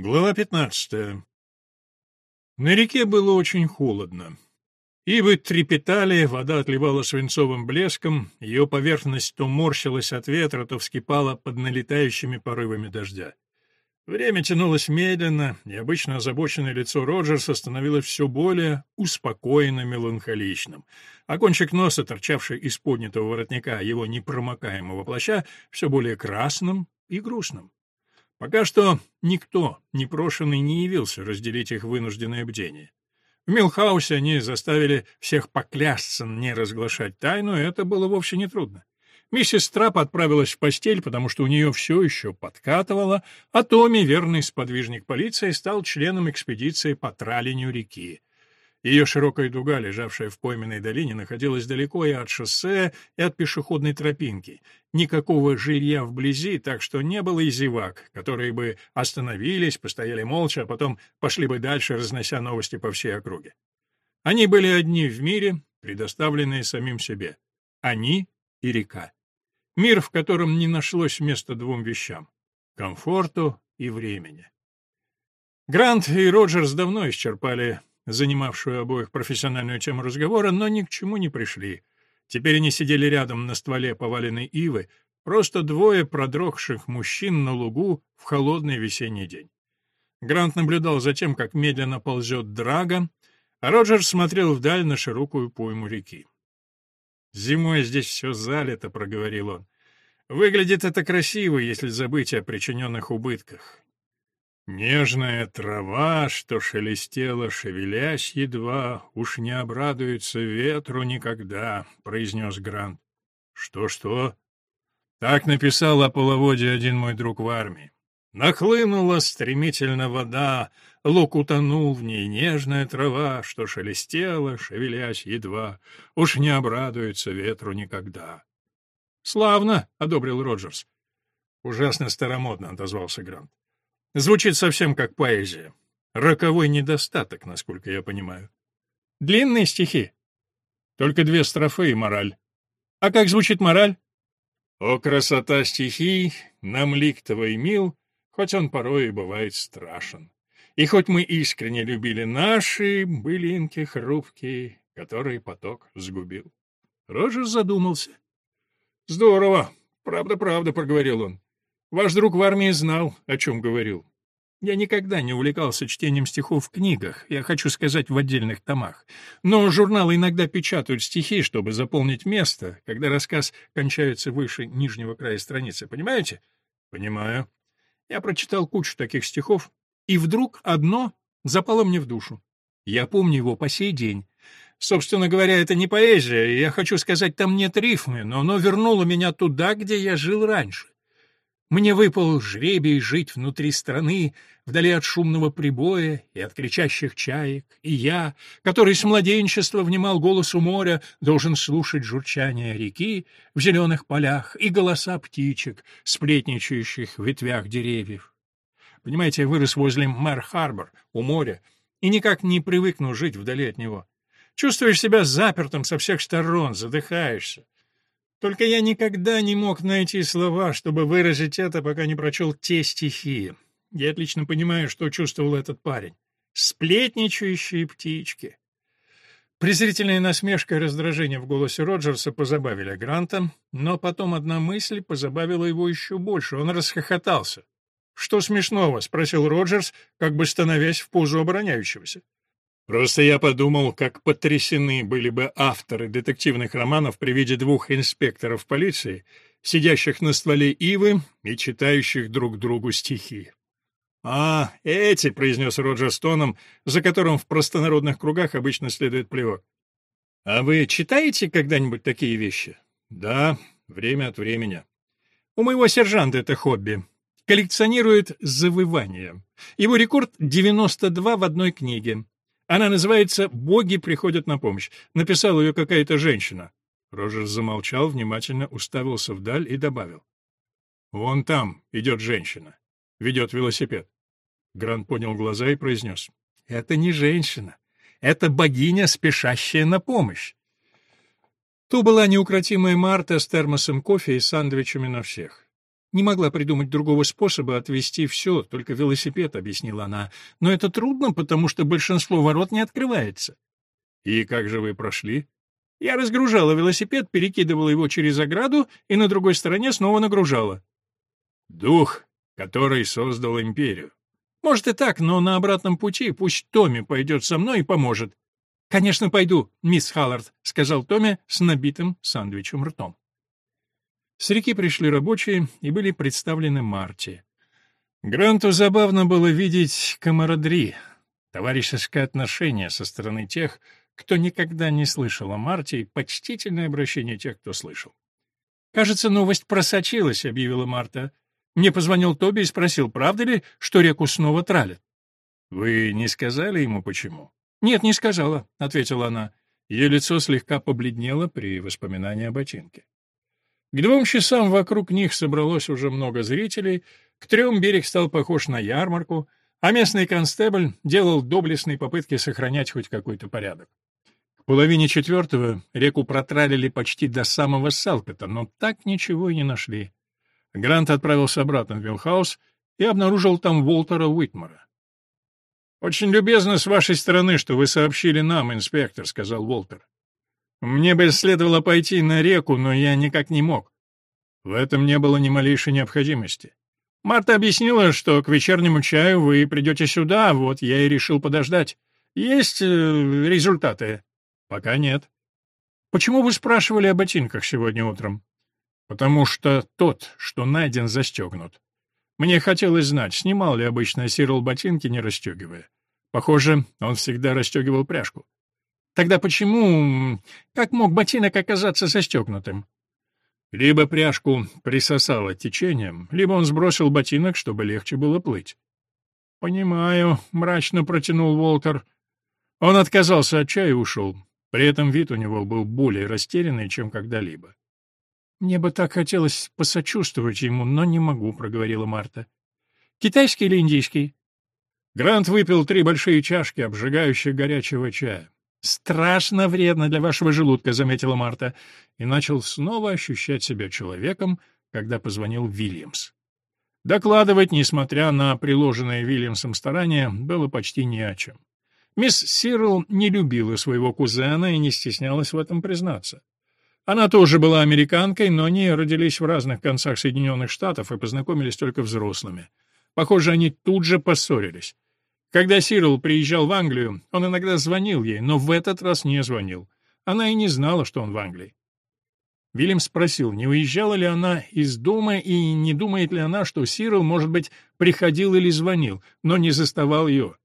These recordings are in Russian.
Глава 15. На реке было очень холодно. Ивы трепетали, вода отливала свинцовым блеском, ее поверхность то морщилась от ветра, то вскипала под налетающими порывами дождя. Время тянулось медленно, и обычно озабоченное лицо Роджерса становилось все более успокоенно меланхоличным, а кончик носа, торчавший из поднятого воротника его непромокаемого плаща, все более красным и грустным. Пока что никто, непрошенный, не явился разделить их вынужденное бдение. В Милхаусе они заставили всех поклясться не разглашать тайну, и это было вовсе не трудно. Миссис Трап отправилась в постель, потому что у нее все еще подкатывало, а Томми, верный сподвижник полиции, стал членом экспедиции по тралинию реки. Ее широкая дуга, лежавшая в пойменной долине, находилась далеко и от шоссе, и от пешеходной тропинки. Никакого жилья вблизи, так что не было и зевак, которые бы остановились, постояли молча, а потом пошли бы дальше, разнося новости по всей округе. Они были одни в мире, предоставленные самим себе. Они и река. Мир, в котором не нашлось места двум вещам — комфорту и времени. Грант и Роджерс давно исчерпали занимавшую обоих профессиональную тему разговора, но ни к чему не пришли. Теперь они сидели рядом на стволе поваленной ивы, просто двое продрогших мужчин на лугу в холодный весенний день. Грант наблюдал за тем, как медленно ползет драга, а Роджер смотрел вдаль на широкую пойму реки. «Зимой здесь все залито», — проговорил он. «Выглядит это красиво, если забыть о причиненных убытках. Нежная трава, что шелестела, шевелясь едва, уж не обрадуется ветру никогда, — произнес Грант. Что-что? Так написал о половоде один мой друг в армии. Нахлынула стремительно вода, лук утонул в ней, нежная трава, что шелестела, шевелясь едва, уж не обрадуется ветру никогда. — Славно, — одобрил Роджерс. — Ужасно старомодно, — отозвался Грант. Звучит совсем как поэзия. Роковой недостаток, насколько я понимаю. Длинные стихи. Только две строфы и мораль. А как звучит мораль? О, красота стихий, нам лик твой мил, хоть он порой и бывает страшен. И хоть мы искренне любили наши былинки хрупкие, которые поток сгубил. Роджер задумался. Здорово, правда-правда, проговорил он. Ваш друг в армии знал, о чем говорил. Я никогда не увлекался чтением стихов в книгах, я хочу сказать, в отдельных томах. Но журналы иногда печатают стихи, чтобы заполнить место, когда рассказ кончается выше нижнего края страницы. Понимаете? Понимаю. Я прочитал кучу таких стихов, и вдруг одно запало мне в душу. Я помню его по сей день. Собственно говоря, это не поэзия, я хочу сказать, там нет рифмы, но оно вернуло меня туда, где я жил раньше. Мне выпал жребий жить внутри страны, вдали от шумного прибоя и от кричащих чаек, и я, который с младенчества внимал голосу моря, должен слушать журчание реки в зеленых полях и голоса птичек, сплетничающих в ветвях деревьев. Понимаете, я вырос возле Мэр-Харбор, у моря, и никак не привыкну жить вдали от него. Чувствуешь себя запертым со всех сторон, задыхаешься. Только я никогда не мог найти слова, чтобы выразить это, пока не прочел те стихи. Я отлично понимаю, что чувствовал этот парень. Сплетничающие птички. Презрительная насмешка и раздражение в голосе Роджерса позабавили Гранта, но потом одна мысль позабавила его еще больше. Он расхохотался. «Что смешного?» — спросил Роджерс, как бы становясь в позу обороняющегося. Просто я подумал, как потрясены были бы авторы детективных романов при виде двух инспекторов полиции, сидящих на стволе ивы и читающих друг другу стихи. «А, эти», — произнес Роджер Стоном, за которым в простонародных кругах обычно следует плевок. «А вы читаете когда-нибудь такие вещи?» «Да, время от времени». «У моего сержанта это хобби. Коллекционирует завывания. Его рекорд — 92 в одной книге. Она называется «Боги приходят на помощь». Написала ее какая-то женщина. Роджер замолчал, внимательно уставился вдаль и добавил. «Вон там идет женщина. Ведет велосипед». Грант поднял глаза и произнес. «Это не женщина. Это богиня, спешащая на помощь». То была неукротимая Марта с термосом кофе и сандвичами на всех. Не могла придумать другого способа отвезти все, только велосипед, объяснила она. Но это трудно, потому что большинство ворот не открывается. И как же вы прошли? Я разгружала велосипед, перекидывала его через ограду и на другой стороне снова нагружала. Дух, который создал империю. Может и так, но на обратном пути пусть Томми пойдет со мной и поможет. «Конечно, пойду, мисс Халлард», — сказал Томми с набитым сандвичем ртом. С реки пришли рабочие и были представлены Марти. Гранту забавно было видеть камарадри, товарищеское отношение со стороны тех, кто никогда не слышал о Марти, и почтительное обращение тех, кто слышал. «Кажется, новость просочилась», — объявила Марта. «Мне позвонил Тоби и спросил, правда ли, что реку снова тралят?» «Вы не сказали ему, почему?» «Нет, не сказала», — ответила она. Ее лицо слегка побледнело при воспоминании о ботинке. К двум часам вокруг них собралось уже много зрителей, к трем берег стал похож на ярмарку, а местный констебль делал доблестные попытки сохранять хоть какой-то порядок. К половине четвертого реку протралили почти до самого Салпета, но так ничего и не нашли. Грант отправился обратно в Вилхаус и обнаружил там Уолтера Уитмара. «Очень любезно с вашей стороны, что вы сообщили нам, инспектор», — сказал Уолтер. «Мне бы следовало пойти на реку, но я никак не мог». В этом не было ни малейшей необходимости. Марта объяснила, что к вечернему чаю вы придете сюда, вот я и решил подождать. Есть э, результаты? Пока нет. Почему вы спрашивали о ботинках сегодня утром? Потому что тот, что найден, застегнут. Мне хотелось знать, снимал ли обычно Сирл ботинки, не расстегивая. Похоже, он всегда расстегивал пряжку. Тогда почему... Как мог ботинок оказаться застегнутым? Либо пряжку присосало течением, либо он сбросил ботинок, чтобы легче было плыть. «Понимаю», — мрачно протянул Уолтер. Он отказался от чая и ушел. При этом вид у него был более растерянный, чем когда-либо. «Мне бы так хотелось посочувствовать ему, но не могу», — проговорила Марта. «Китайский или индийский?» Грант выпил три большие чашки обжигающего горячего чая. «Страшно вредно для вашего желудка», — заметила Марта, и начал снова ощущать себя человеком, когда позвонил Вильямс. Докладывать, несмотря на приложенное Вильямсом старание, было почти не о чем. Мисс Сирл не любила своего кузена и не стеснялась в этом признаться. Она тоже была американкой, но они родились в разных концах Соединенных Штатов и познакомились только взрослыми. Похоже, они тут же поссорились. Когда Сирл приезжал в Англию, он иногда звонил ей, но в этот раз не звонил. Она и не знала, что он в Англии. Вильям спросил, не уезжала ли она из дома и не думает ли она, что Сирл, может быть, приходил или звонил, но не заставал ее.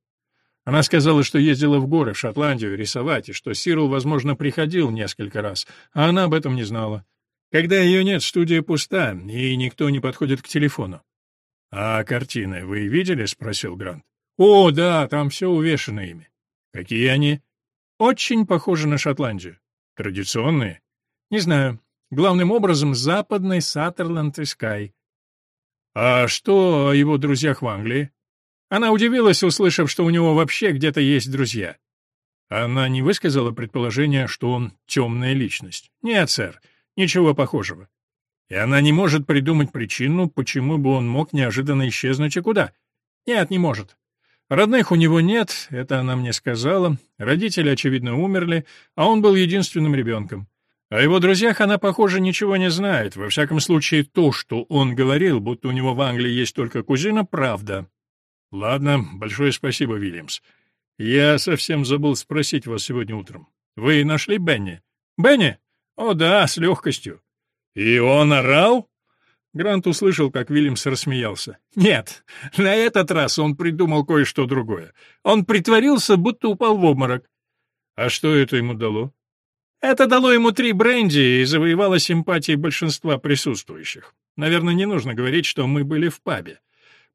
Она сказала, что ездила в горы, в Шотландию, рисовать, и что Сирл, возможно, приходил несколько раз, а она об этом не знала. Когда ее нет, студия пуста, и никто не подходит к телефону. — А картины вы видели? — спросил Грант. — О, да, там все увешано ими. — Какие они? — Очень похожи на Шотландию. — Традиционные? — Не знаю. Главным образом, западный Саттерленд и Скай. — А что о его друзьях в Англии? Она удивилась, услышав, что у него вообще где-то есть друзья. Она не высказала предположение, что он темная личность. Нет, сэр, ничего похожего. И она не может придумать причину, почему бы он мог неожиданно исчезнуть и куда. Нет, не может. Родных у него нет, это она мне сказала. Родители, очевидно, умерли, а он был единственным ребенком. О его друзьях она, похоже, ничего не знает. Во всяком случае, то, что он говорил, будто у него в Англии есть только кузина, правда. Ладно, большое спасибо, Вильямс. Я совсем забыл спросить вас сегодня утром. Вы нашли Бенни? Бенни? О да, с легкостью. И он орал? Грант услышал, как Вильямс рассмеялся. «Нет, на этот раз он придумал кое-что другое. Он притворился, будто упал в обморок». «А что это ему дало?» «Это дало ему три бренди и завоевало симпатии большинства присутствующих. Наверное, не нужно говорить, что мы были в пабе.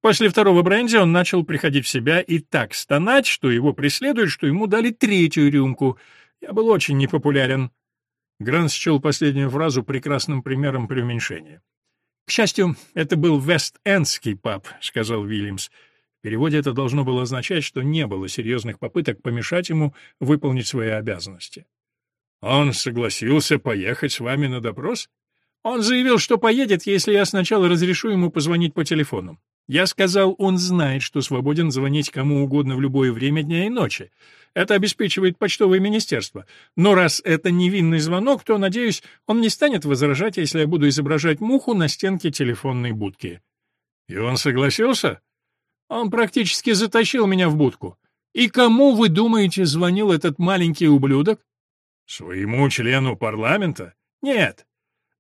После второго бренди он начал приходить в себя и так стонать, что его преследуют, что ему дали третью рюмку. Я был очень непопулярен. Грант счел последнюю фразу прекрасным примером преуменьшения. «К счастью, это был Вест-Эндский паб», — сказал Вильямс. В переводе это должно было означать, что не было серьезных попыток помешать ему выполнить свои обязанности. «Он согласился поехать с вами на допрос?» Он заявил, что поедет, если я сначала разрешу ему позвонить по телефону. Я сказал, он знает, что свободен звонить кому угодно в любое время дня и ночи. Это обеспечивает почтовое министерство. Но раз это невинный звонок, то, надеюсь, он не станет возражать, если я буду изображать муху на стенке телефонной будки. И он согласился? Он практически затащил меня в будку. И кому, вы думаете, звонил этот маленький ублюдок? Своему члену парламента? Нет.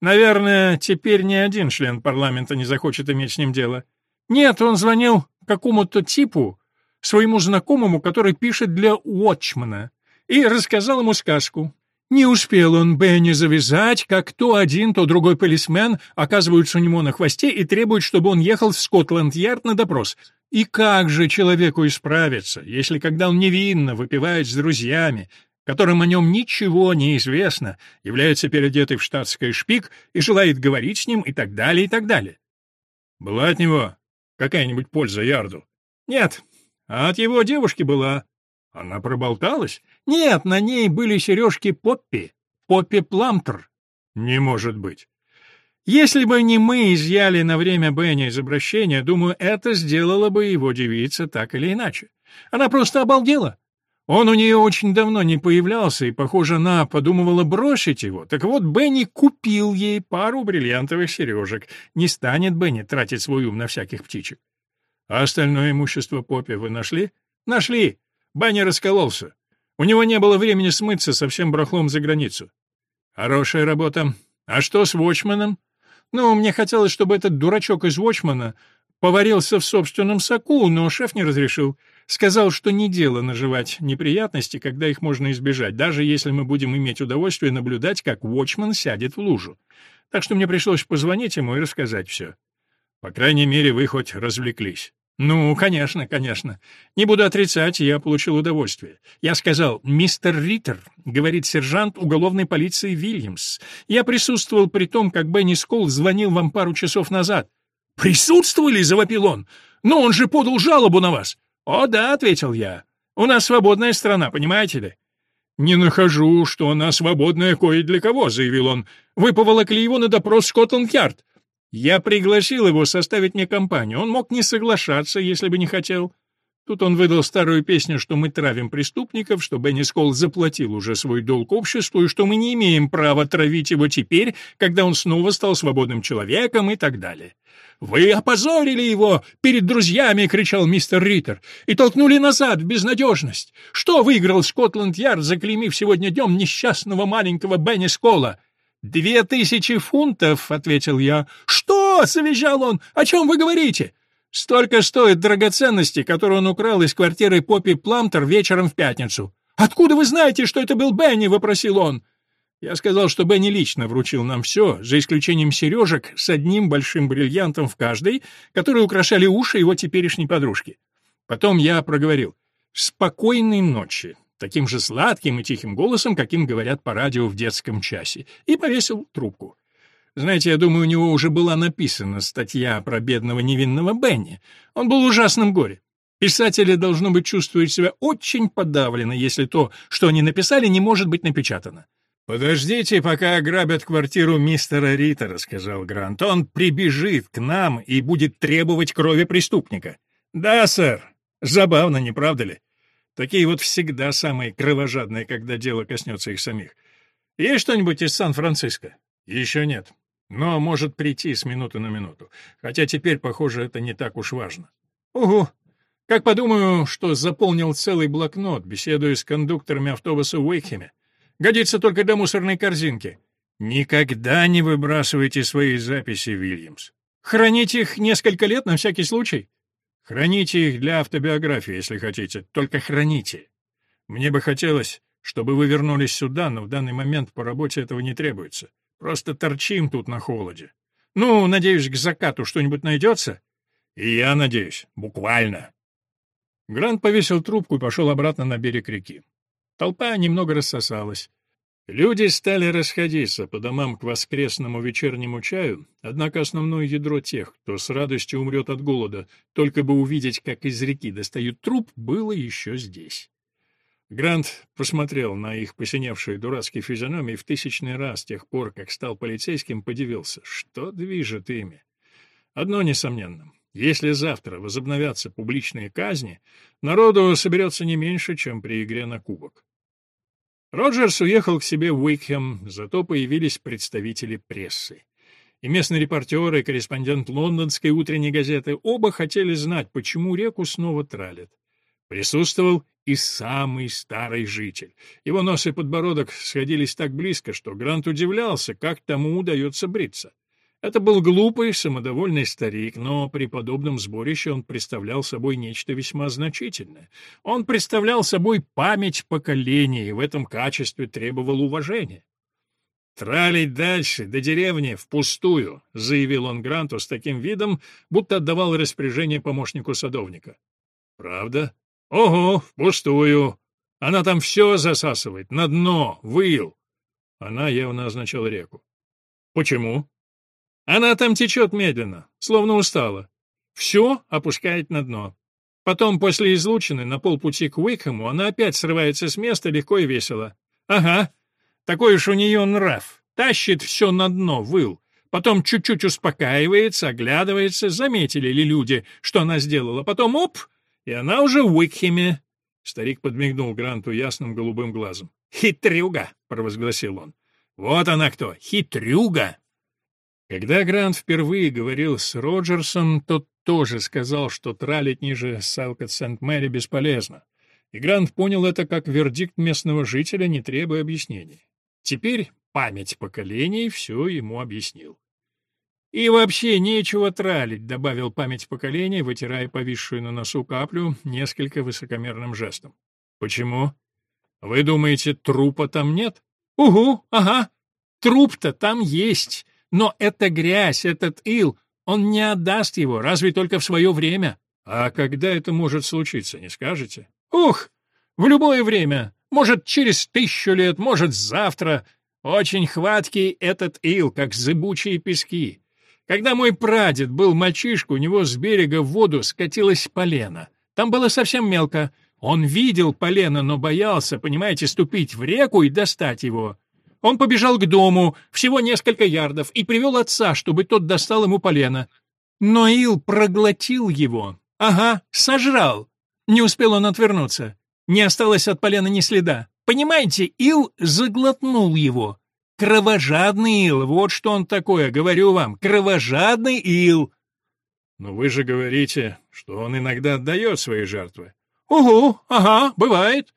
Наверное, теперь ни один член парламента не захочет иметь с ним дело. Нет, он звонил какому-то типу, своему знакомому, который пишет для Уотчмана, и рассказал ему сказку. Не успел он Бенни завязать, как то один, то другой полисмен оказываются у него на хвосте и требуют, чтобы он ехал в Скотланд-Ярд на допрос. И как же человеку исправиться, если когда он невинно выпивает с друзьями, которым о нем ничего не известно, является переодетый в штатское шпик и желает говорить с ним и так далее, и так далее? Была от него какая-нибудь польза Ярду? Нет, а от его девушки была. Она проболталась? Нет, на ней были сережки Поппи, Поппи Пламтер. Не может быть. Если бы не мы изъяли на время Бенни из обращения, думаю, это сделала бы его девица так или иначе. Она просто обалдела. Он у нее очень давно не появлялся, и, похоже, она подумывала бросить его. Так вот, Бенни купил ей пару бриллиантовых сережек. Не станет Бенни тратить свой ум на всяких птичек. А остальное имущество Поппи вы нашли? Нашли. Бенни раскололся. У него не было времени смыться со всем брахлом за границу. Хорошая работа. А что с Вочманом? Ну, мне хотелось, чтобы этот дурачок из Вочмана поварился в собственном соку, но шеф не разрешил. Сказал, что не дело наживать неприятности, когда их можно избежать, даже если мы будем иметь удовольствие наблюдать, как Watchman сядет в лужу. Так что мне пришлось позвонить ему и рассказать все. По крайней мере, вы хоть развлеклись. «Ну, конечно, конечно. Не буду отрицать, я получил удовольствие. Я сказал, мистер Риттер, — говорит сержант уголовной полиции Вильямс. Я присутствовал при том, как Бенни Сколл звонил вам пару часов назад». «Присутствовали?» — завопил он. «Но он же подал жалобу на вас. «О, да», — ответил я. «У нас свободная страна, понимаете ли?» «Не нахожу, что она свободная кое для кого», — заявил он. «Вы поволокли его на допрос Скотланд-Ярд». «Я пригласил его составить мне компанию. Он мог не соглашаться, если бы не хотел. Тут он выдал старую песню, что мы травим преступников, что Бенни Сколл заплатил уже свой долг обществу, и что мы не имеем права травить его теперь, когда он снова стал свободным человеком и так далее. «Вы опозорили его перед друзьями!» — кричал мистер Риттер. «И толкнули назад в безнадежность! Что выиграл Скотланд-Ярд, заклеймив сегодня днем несчастного маленького Бенни Сколла?» «Две тысячи фунтов!» — ответил я. «Что?» — завизжал он. «О чем вы говорите?» Столько стоят драгоценности, которые он украл из квартиры Поппи Пламтер вечером в пятницу. «Откуда вы знаете, что это был Бенни?» — вопросил он. Я сказал, что Бенни лично вручил нам все, за исключением сережек с одним большим бриллиантом в каждой, которые украшали уши его теперешней подружки. Потом я проговорил «Спокойной ночи», таким же сладким и тихим голосом, каким говорят по радио в детском часе, и повесил трубку. Знаете, я думаю, у него уже была написана статья про бедного невинного Бенни. Он был в ужасном горе. Писатели, должно быть, чувствуют себя очень подавленно, если то, что они написали, не может быть напечатано. «Подождите, пока ограбят квартиру мистера Риттера», — сказал Грант. «Он прибежит к нам и будет требовать крови преступника». «Да, сэр. Забавно, не правда ли? Такие вот всегда самые кровожадные, когда дело коснется их самих. Есть что-нибудь из Сан-Франциско?» «Еще нет но может прийти с минуты на минуту. Хотя теперь, похоже, это не так уж важно. Угу. Как подумаю, что заполнил целый блокнот, беседуя с кондукторами автобуса в Уэйкхеме. Годится только для мусорной корзинки. Никогда не выбрасывайте свои записи, Вильямс. Храните их несколько лет на всякий случай. Храните их для автобиографии, если хотите, только храните. Мне бы хотелось, чтобы вы вернулись сюда, но в данный момент по работе этого не требуется. Просто торчим тут на холоде. Ну, надеюсь, к закату что-нибудь найдется? И я надеюсь, буквально. Грант повесил трубку и пошел обратно на берег реки. Толпа немного рассосалась. Люди стали расходиться по домам к воскресному вечернему чаю, однако основное ядро тех, кто с радостью умрет от голода, только бы увидеть, как из реки достают труп, было еще здесь. Грант посмотрел на их посиневшие дурацкие физиономии в тысячный раз с тех пор, как стал полицейским, подивился, что движет ими. Одно несомненно. Если завтра возобновятся публичные казни, народу соберется не меньше, чем при игре на кубок. Роджерс уехал к себе в Уикхем, зато появились представители прессы. И местный репортер, и корреспондент лондонской утренней газеты оба хотели знать, почему реку снова тралят. Присутствовал и самый старый житель. Его нос и подбородок сходились так близко, что Грант удивлялся, как тому удается бриться. Это был глупый, самодовольный старик, но при подобном сборище он представлял собой нечто весьма значительное. Он представлял собой память поколений и в этом качестве требовал уважения. «Тралить дальше, до деревни, впустую», — заявил он Гранту с таким видом, будто отдавал распоряжение помощнику садовника. «Правда?» «Ого, впустую. Она там все засасывает, на дно, выл». Она явно означала реку. «Почему?» «Она там течет медленно, словно устала. Все опускает на дно. Потом, после излучины, на полпути к Уикхэму, она опять срывается с места легко и весело. Ага, такой уж у нее нрав. Тащит все на дно, выл. Потом чуть-чуть успокаивается, оглядывается, заметили ли люди, что она сделала. Потом оп, и она уже в Уикхеме. Старик подмигнул Гранту ясным голубым глазом. «Хитрюга!» — провозгласил он. «Вот она кто! Хитрюга!» Когда Грант впервые говорил с Роджерсом, тот тоже сказал, что тралить ниже Салкот-Сент-Мэри бесполезно. И Грант понял это как вердикт местного жителя, не требуя объяснений. Теперь память поколений все ему объяснил. «И вообще нечего тралить», — добавил память поколений, вытирая повисшую на носу каплю несколько высокомерным жестом. «Почему? Вы думаете, трупа там нет?» «Угу, ага. Труп-то там есть. Но это грязь, этот ил, он не отдаст его, разве только в свое время». «А когда это может случиться, не скажете?» «Ух, в любое время. Может, через тысячу лет, может, завтра. Очень хваткий этот ил, как зыбучие пески. Когда мой прадед был мальчишка, у него с берега в воду скатилась полена. Там было совсем мелко. Он видел полено, но боялся, понимаете, ступить в реку и достать его. Он побежал к дому, всего несколько ярдов, и привел отца, чтобы тот достал ему полено. Но Ил проглотил его. Ага, сожрал. Не успел он отвернуться. Не осталось от полена ни следа. Понимаете, Ил заглотнул его. Кровожадный ил, вот что он такое, говорю вам, кровожадный ил. Но вы же говорите, что он иногда отдает свои жертвы. Угу, ага, бывает.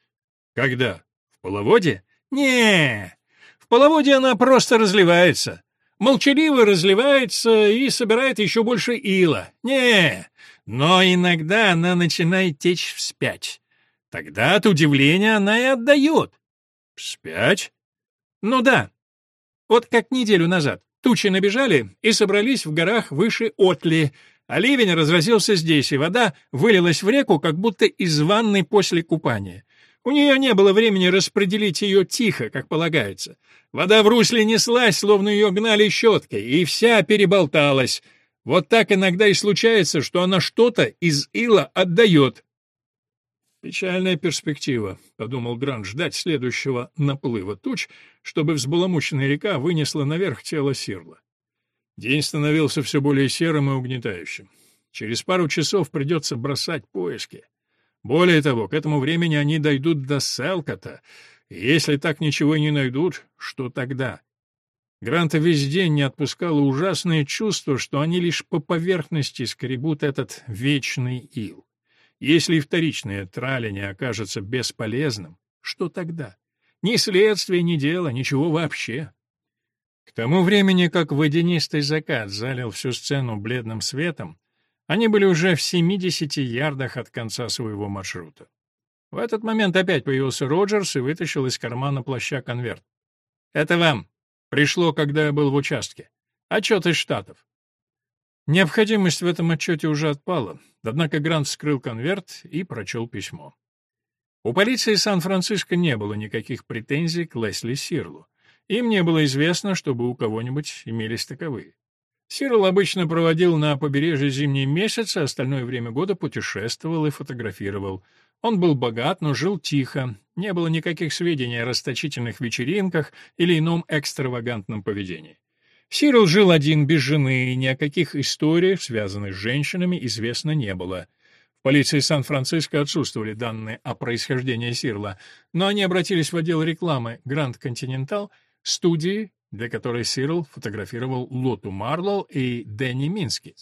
Когда? В половоде? Не, в половоде она просто разливается. Молчаливо разливается и собирает еще больше ила. Не, но иногда она начинает течь вспять. Тогда от удивления она и отдает. Вспять? Ну да, вот как неделю назад. Тучи набежали и собрались в горах выше Отли, а ливень разразился здесь, и вода вылилась в реку, как будто из ванной после купания. У нее не было времени распределить ее тихо, как полагается. Вода в русле неслась, словно ее гнали щеткой, и вся переболталась. Вот так иногда и случается, что она что-то из ила отдает, «Печальная перспектива», — подумал Грант, — «ждать следующего наплыва туч, чтобы взбаламученная река вынесла наверх тело Сирла». День становился все более серым и угнетающим. Через пару часов придется бросать поиски. Более того, к этому времени они дойдут до Селкота, и если так ничего не найдут, что тогда? Гранта весь день не отпускало ужасное чувство, что они лишь по поверхности скребут этот вечный ил. Если и вторичное траление окажется бесполезным, что тогда? Ни следствия, ни дела, ничего вообще. К тому времени, как водянистый закат залил всю сцену бледным светом, они были уже в 70 ярдах от конца своего маршрута. В этот момент опять появился Роджерс и вытащил из кармана плаща конверт. «Это вам. Пришло, когда я был в участке. Отчет из Штатов. Необходимость в этом отчете уже отпала, однако Грант скрыл конверт и прочел письмо. У полиции Сан-Франциско не было никаких претензий к Лесли Сирлу. Им не было известно, чтобы у кого-нибудь имелись таковые. Сирл обычно проводил на побережье зимние месяцы, остальное время года путешествовал и фотографировал. Он был богат, но жил тихо. Не было никаких сведений о расточительных вечеринках или ином экстравагантном поведении. Сирил жил один, без жены, и ни о каких историях, связанных с женщинами, известно не было. В полиции Сан-Франциско отсутствовали данные о происхождении Сирла, но они обратились в отдел рекламы Гранд Континентал, студии, для которой Сирл фотографировал Лоту Марлоу и Дэнни Мински,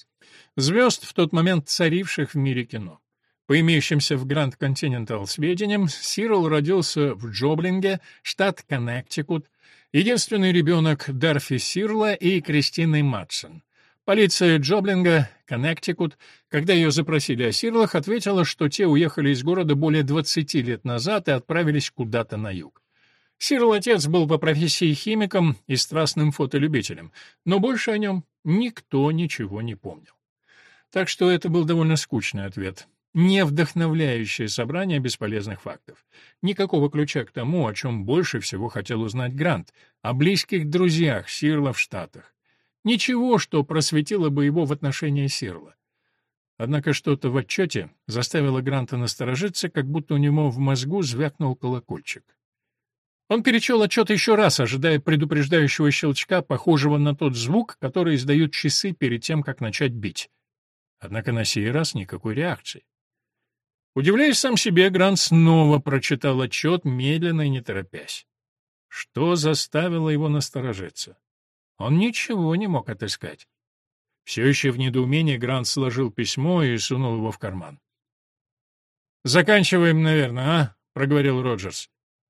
звезд в тот момент царивших в мире кино. По имеющимся в Гранд Континентал сведениям, Сирл родился в Джоблинге, штат Коннектикут, единственный ребенок Дарфи Сирла и Кристины Матсон. Полиция Джоблинга, Коннектикут, когда ее запросили о Сирлах, ответила, что те уехали из города более 20 лет назад и отправились куда-то на юг. Сирл отец был по профессии химиком и страстным фотолюбителем, но больше о нем никто ничего не помнил. Так что это был довольно скучный ответ. Не вдохновляющее собрание бесполезных фактов. Никакого ключа к тому, о чем больше всего хотел узнать Грант, о близких друзьях Сирла в Штатах. Ничего, что просветило бы его в отношении Сирла. Однако что-то в отчете заставило Гранта насторожиться, как будто у него в мозгу звякнул колокольчик. Он перечел отчет еще раз, ожидая предупреждающего щелчка, похожего на тот звук, который издают часы перед тем, как начать бить. Однако на сей раз никакой реакции. Удивляясь сам себе, Грант снова прочитал отчет, медленно и не торопясь. Что заставило его насторожиться? Он ничего не мог отыскать. Все еще в недоумении Грант сложил письмо и сунул его в карман. «Заканчиваем, наверное, а?» — проговорил Роджерс.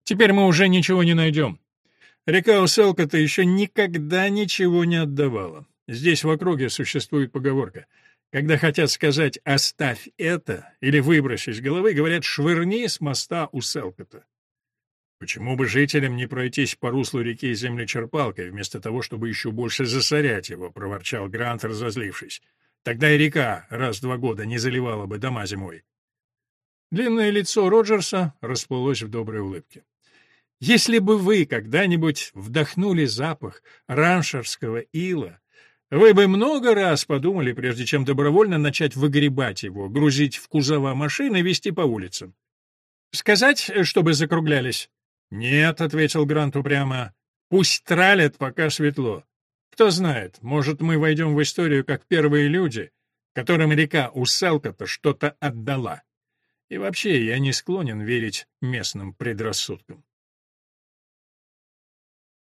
Теперь мы уже ничего не найдем. Река Уселка-то еще никогда ничего не отдавала. Здесь в округе существует поговорка. Когда хотят сказать «оставь это» или «выбрось из головы», говорят «швырни с моста Уселка-то». Почему бы жителям не пройтись по руслу реки землечерпалкой, вместо того, чтобы еще больше засорять его, — проворчал Грант, разозлившись. Тогда и река раз в два года не заливала бы дома зимой. Длинное лицо Роджерса расплылось в доброй улыбке. Если бы вы когда-нибудь вдохнули запах раншерского ила, вы бы много раз подумали, прежде чем добровольно начать выгребать его, грузить в кузова машины и везти по улицам. Сказать, чтобы закруглялись? Нет, ответил Грант упрямо. Пусть тралят, пока светло. Кто знает, может, мы войдем в историю как первые люди, которым река Уселка-то что-то отдала. И вообще, я не склонен верить местным предрассудкам.